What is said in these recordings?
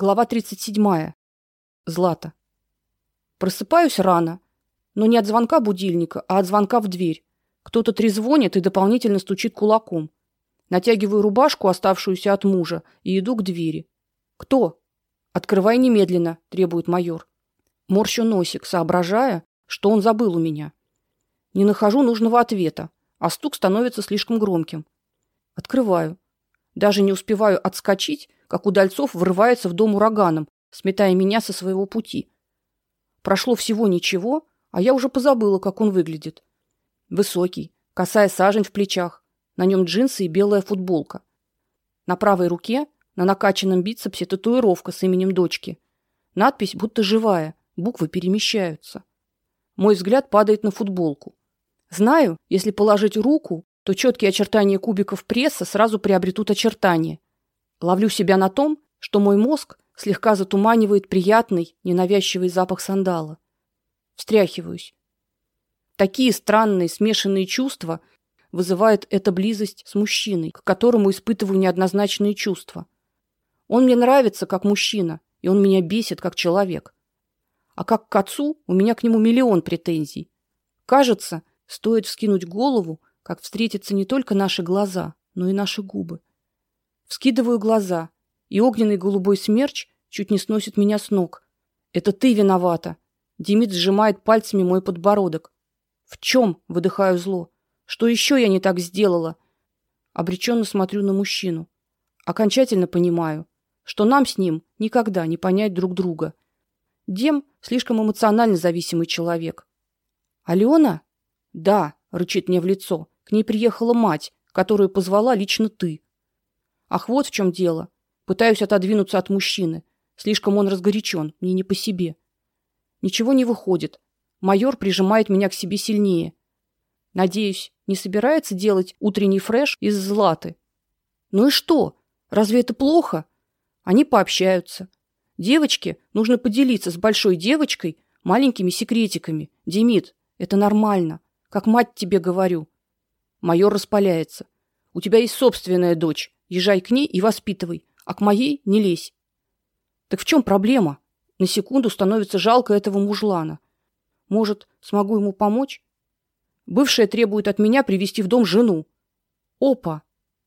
Глава 37. Злата. Просыпаюсь рано, но не от звонка будильника, а от звонка в дверь. Кто-то трезвонит и дополнительно стучит кулаком. Натягиваю рубашку, оставшуюся от мужа, и иду к двери. Кто? Открывай немедленно, требует майор. Морщу носик, соображая, что он забыл у меня. Не нахожу нужного ответа, а стук становится слишком громким. Открываю. Даже не успеваю отскочить, как Удальцов врывается в дом ураганом, сметая меня со своего пути. Прошло всего ничего, а я уже позабыла, как он выглядит. Высокий, косая сажень в плечах, на нем джинсы и белая футболка. На правой руке, на накачанном бицепсе татуировка с именем дочки. Надпись будто живая, буквы перемещаются. Мой взгляд падает на футболку. Знаю, если положить руку, то четкие очертания кубиков пресса сразу приобретут очертания. Ловлю себя на том, что мой мозг слегка затуманивает приятный, ненавязчивый запах сандала. Встряхиваюсь. Такие странные смешанные чувства вызывает эта близость с мужчиной, к которому испытываю неоднозначные чувства. Он мне нравится как мужчина, и он меня бесит как человек. А как к отцу у меня к нему миллион претензий. Кажется, стоит вскинуть голову, как встретятся не только наши глаза, но и наши губы. Вскидываю глаза, и огненный голубой смерч чуть не сносит меня с ног. Это ты виновата. Демид сжимает пальцами мой подбородок. В чем? выдыхаю зло. Что еще я не так сделала? Обреченно смотрю на мужчину. Окончательно понимаю, что нам с ним никогда не понять друг друга. Дем слишком эмоционально зависимый человек. Алена? Да, рычит мне в лицо. К ней приехала мать, которую позвала лично ты. Ах, вот в чем дело. Пытаюсь отодвинуться от мужчины. Слишком он разгорячен, мне не по себе. Ничего не выходит. Майор прижимает меня к себе сильнее. Надеюсь, не собирается делать утренний фреш из златы. Ну и что? Разве это плохо? Они пообщаются. Девочке нужно поделиться с большой девочкой маленькими секретиками. Демид, это нормально. Как мать тебе говорю. Майор распаляется. У тебя есть собственная дочь. Езжай к ней и воспитывай, а к моей не лезь. Так в чем проблема? На секунду становится жалко этого мужлана. Может, смогу ему помочь? Бывшая требует от меня привести в дом жену. Опа.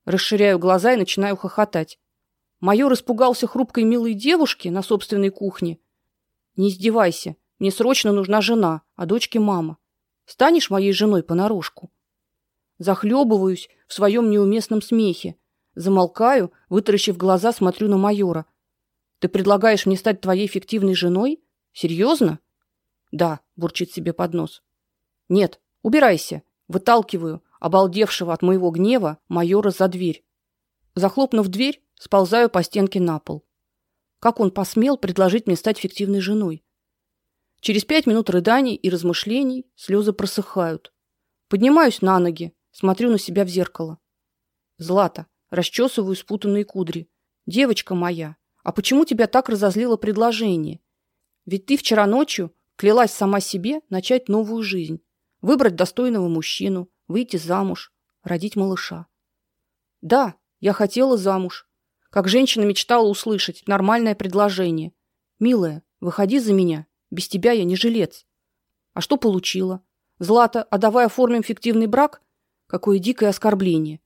Расширяю глаза и начинаю хохотать. Майор испугался хрупкой милой девушки на собственной кухне. Не издевайся. Мне срочно нужна жена, а дочке мама. Станешь моей женой понарошку. Захлебываюсь в своем неуместном смехе, Замолкаю, вытаращив глаза, смотрю на майора. Ты предлагаешь мне стать твоей фиктивной женой? Серьезно? Да, бурчит себе под нос. Нет, убирайся. Выталкиваю обалдевшего от моего гнева майора за дверь. Захлопнув дверь, сползаю по стенке на пол. Как он посмел предложить мне стать фиктивной женой? Через пять минут рыданий и размышлений слезы просыхают. Поднимаюсь на ноги, смотрю на себя в зеркало. Злата, расчесываю спутанные кудри. Девочка моя, а почему тебя так разозлило предложение? Ведь ты вчера ночью клялась сама себе начать новую жизнь, выбрать достойного мужчину, выйти замуж, родить малыша. Да, я хотела замуж. Как женщина мечтала услышать нормальное предложение. Милая, выходи за меня. Без тебя я не жилец. А что получила? Злата, а давай оформим фиктивный брак? Какое дикое оскорбление.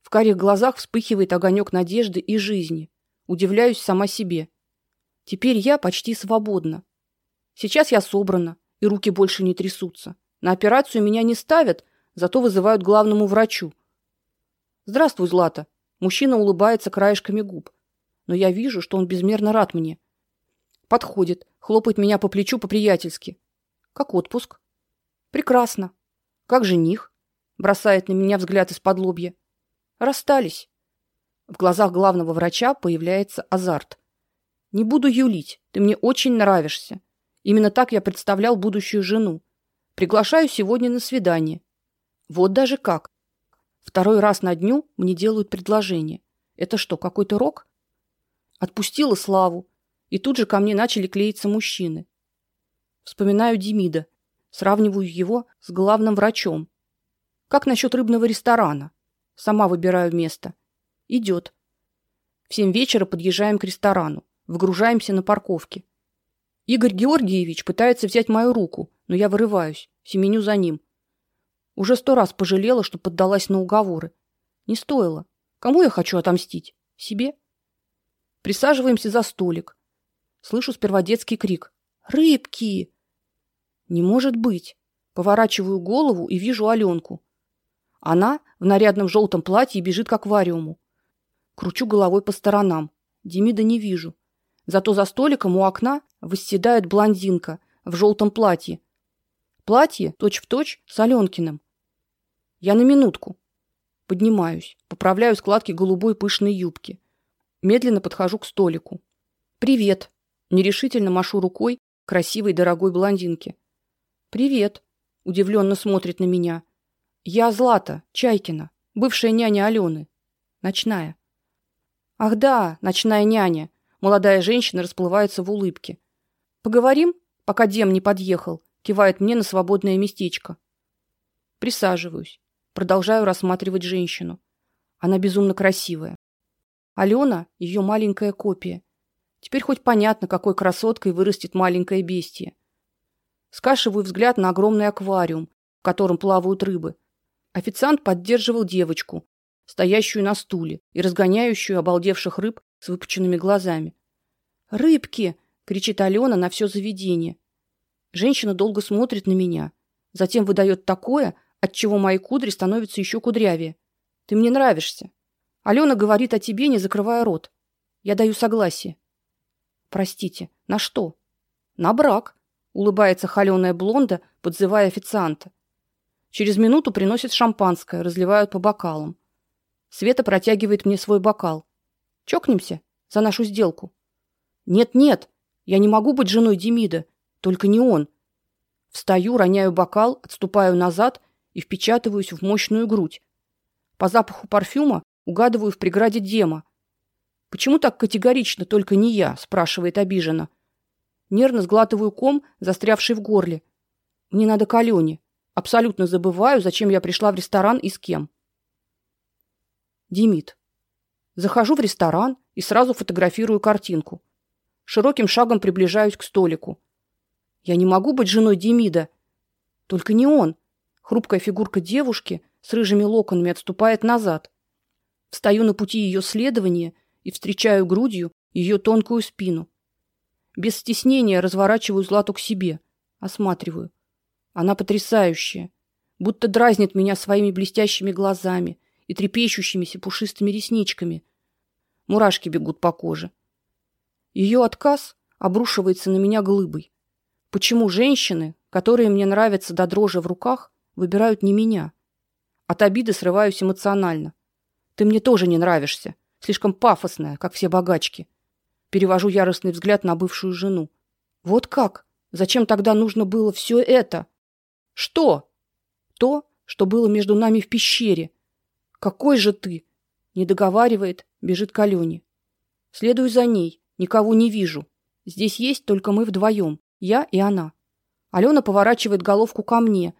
В карих глазах вспыхивает огонек надежды и жизни. Удивляюсь сама себе. Теперь я почти свободна. Сейчас я собрана, и руки больше не трясутся. На операцию меня не ставят, зато вызывают главному врачу. Здравствуй, Злата. Мужчина улыбается краешками губ, но я вижу, что он безмерно рад мне. Подходит, хлопает меня по плечу по-приятельски. Как отпуск? Прекрасно. Как жених? Бросает на меня взгляд из-под лобья. Расстались. В глазах главного врача появляется азарт. Не буду юлить. Ты мне очень нравишься. Именно так я представлял будущую жену. Приглашаю сегодня на свидание. Вот даже как. Второй раз на дню мне делают предложение. Это что, какой-то рок? Отпустила Славу, и тут же ко мне начали клеиться мужчины. Вспоминаю Демида, сравниваю его с главным врачом. Как насчет рыбного ресторана? Сама выбираю место. Идет. В семь вечера подъезжаем к ресторану. Выгружаемся на парковке. Игорь Георгиевич пытается взять мою руку, но я вырываюсь, семеню за ним. Уже сто раз пожалела, что поддалась на уговоры. Не стоило. Кому я хочу отомстить? Себе? Присаживаемся за столик. Слышу сперва детский крик: "Рыбки!" Не может быть. Поворачиваю голову и вижу Алёнку. Она в нарядном желтом платье бежит к аквариуму. Кручу головой по сторонам. Демида не вижу. Зато за столиком у окна восседает блондинка в желтом платье. Платье точь-в-точь с Алёнкиным. Я на минутку. Поднимаюсь, поправляю складки голубой пышной юбки. Медленно подхожу к столику. Привет. Нерешительно машу рукой красивой дорогой блондинке. Привет. Удивленно смотрит на меня. Я Злата Чайкина, бывшая няня Алены. Ночная. Ах да, ночная няня. Молодая женщина расплывается в улыбке. Поговорим, пока Дем не подъехал, кивает мне на свободное местечко. Присаживаюсь, продолжаю рассматривать женщину. Она безумно красивая. Алена ее маленькая копия. Теперь хоть понятно, какой красоткой вырастет маленькое бестие. Скашиваю взгляд на огромный аквариум, в котором плавают рыбы. Официант поддерживал девочку, стоящую на стуле и разгоняющую обалдевших рыб с выпученными глазами. "Рыбки!" кричит Алена на все заведение. Женщина долго смотрит на меня, затем выдает такое, от чего мои кудри становятся еще кудрявее. Ты мне нравишься. Алена говорит о тебе, не закрывая рот. Я даю согласие. Простите, на что? На брак, улыбается холеная блонда, подзывая официанта. Через минуту приносят шампанское, разливают по бокалам. Света протягивает мне свой бокал. Чокнемся за нашу сделку. Нет, нет. Я не могу быть женой Демида, только не он. Встаю, роняю бокал, отступаю назад и впечатываюсь в мощную грудь. По запаху парфюма угадываю в преграде Дема. Почему так категорично только не я, спрашивает обиженно. Нервно сглатываю ком, застрявший в горле. Мне надо к Алене. Абсолютно забываю, зачем я пришла в ресторан и с кем. Демид. Захожу в ресторан и сразу фотографирую картинку. Широким шагом приближаюсь к столику. Я не могу быть женой Демида. Только не он. Хрупкая фигурка девушки с рыжими локонами отступает назад. Встаю на пути ее следования и встречаю грудью ее тонкую спину. Без стеснения разворачиваю Злату к себе, осматриваю. Она потрясающая, будто дразнит меня своими блестящими глазами и трепещущимися пушистыми ресничками. Мурашки бегут по коже. Ее отказ обрушивается на меня глыбой. Почему женщины, которые мне нравятся до дрожи в руках, выбирают не меня? От обиды срываюсь эмоционально. Ты мне тоже не нравишься, слишком пафосная, как все богачки. Перевожу яростный взгляд на бывшую жену. Вот как? Зачем тогда нужно было все это? Что? То, что было между нами в пещере. Какой же ты? Не договаривает, бежит к Алене. Следую за ней, никого не вижу. Здесь есть только мы вдвоем, я и она. Алена поворачивает головку ко мне,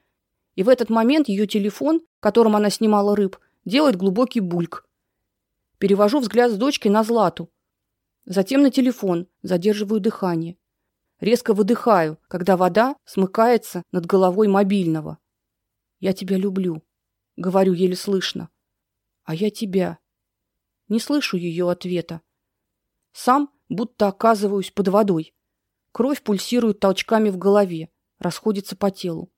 и в этот момент ее телефон, которым она снимала рыб, делает глубокий бульк. Перевожу взгляд с дочки на Злату. Затем на телефон, задерживаю дыхание. Резко выдыхаю, когда вода смыкается над головой мобильного. Я тебя люблю, говорю еле слышно. А я тебя. Не слышу ее ответа. Сам будто оказываюсь под водой. Кровь пульсирует толчками в голове, расходится по телу.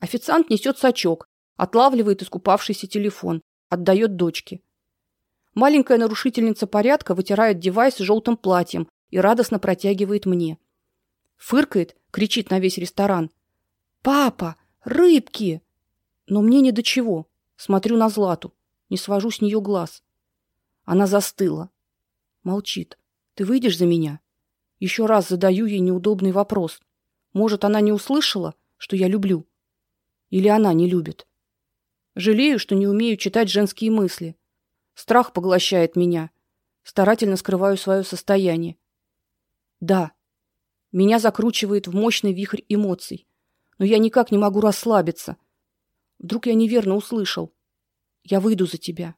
Официант несет сачок, отлавливает искупавшийся телефон, отдает дочке. Маленькая нарушительница порядка вытирает девайс желтым платьем и радостно протягивает мне. Фыркает, кричит на весь ресторан: "Папа, рыбки!" Но мне не до чего. Смотрю на Злату, не свожу с нее глаз. Она застыла, молчит. Ты выйдешь за меня? Еще раз задаю ей неудобный вопрос. Может, она не услышала, что я люблю? Или она не любит? Жалею, что не умею читать женские мысли. Страх поглощает меня. Старательно скрываю свое состояние. Да, меня закручивает в мощный вихрь эмоций, но я никак не могу расслабиться. Вдруг я неверно услышал: "Я выйду за тебя".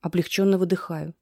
Облегченно выдыхаю.